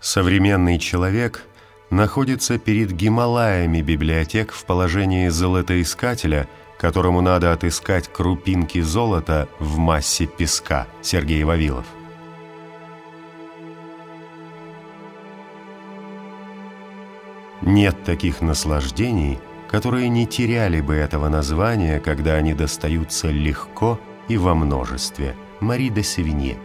Современный человек находится перед Гималаями библиотек в положении золотоискателя, которому надо отыскать крупинки золота в массе песка. Сергей Вавилов. Нет таких наслаждений, которые не теряли бы этого названия, когда они достаются легко и во множестве. Мари де Севинье.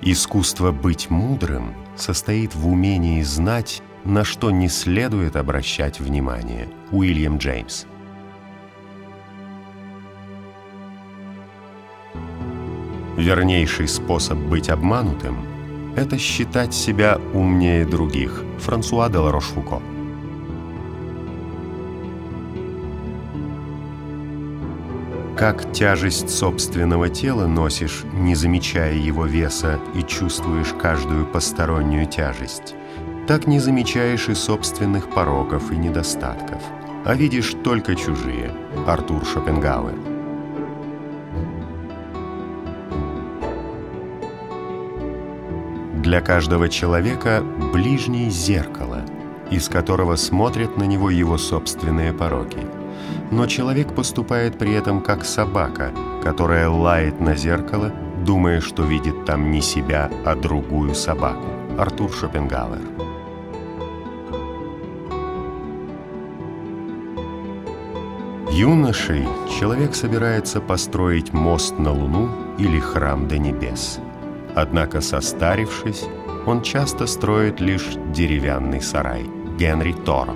Искусство быть мудрым состоит в умении знать, на что не следует обращать внимание. Уильям Джеймс. Вернейший способ быть обманутым – это считать себя умнее других. Франсуа де Ларошфуко. Как тяжесть собственного тела носишь, не замечая его веса, и чувствуешь каждую постороннюю тяжесть, так не замечаешь и собственных пороков и недостатков, а видишь только чужие. Артур Шопенгауэр. Для каждого человека ближний зеркало, из которого смотрят на него его собственные пороки – но человек поступает при этом как собака, которая лает на зеркало, думая, что видит там не себя, а другую собаку. Артур Шопенгауэр. Юношей человек собирается построить мост на Луну или храм до небес. Однако, состарившись, он часто строит лишь деревянный сарай. Генри Торо.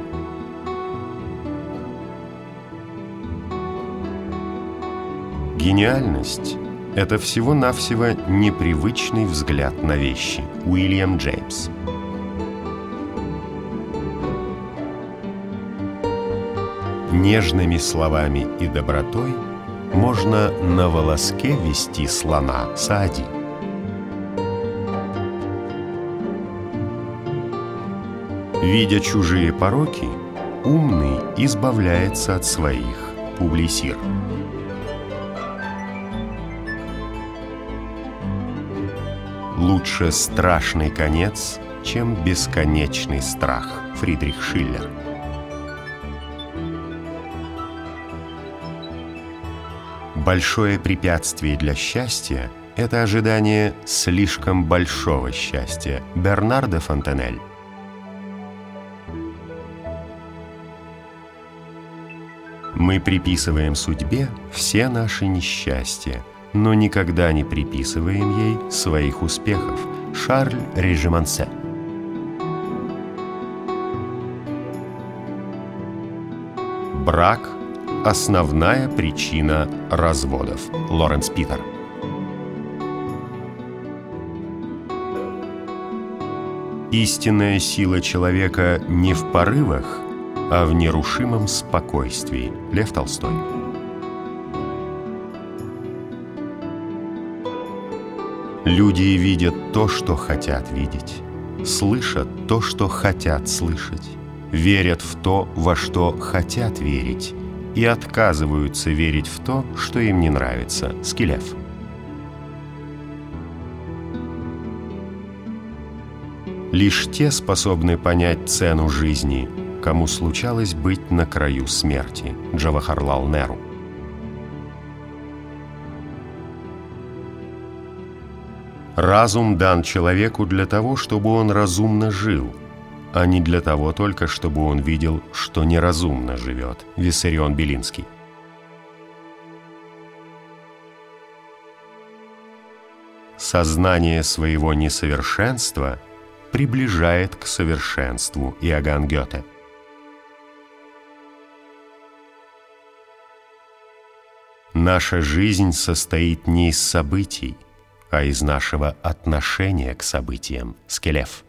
Гениальность – это всего-навсего непривычный взгляд на вещи. Уильям Джеймс. Нежными словами и добротой можно на волоске вести слона Саади. Видя чужие пороки, умный избавляется от своих. Публисир. Лучше страшный конец, чем бесконечный страх. Фридрих Шиллер. Большое препятствие для счастья – это ожидание слишком большого счастья. Бернардо Фонтанель. Мы приписываем судьбе все наши несчастья – но никогда не приписываем ей своих успехов. Шарль Режимансе Брак – основная причина разводов. Лоренс Питер Истинная сила человека не в порывах, а в нерушимом спокойствии. Лев Толстой Люди видят то, что хотят видеть, слышат то, что хотят слышать, верят в то, во что хотят верить, и отказываются верить в то, что им не нравится. Скелев. Лишь те способны понять цену жизни, кому случалось быть на краю смерти. Джавахарлал Неру. Разум дан человеку для того, чтобы он разумно жил, а не для того только, чтобы он видел, что неразумно живет. Виссарион Белинский. Сознание своего несовершенства приближает к совершенству Иоганн Гёте. Наша жизнь состоит не из событий, а из нашего отношения к событиям. Скелев.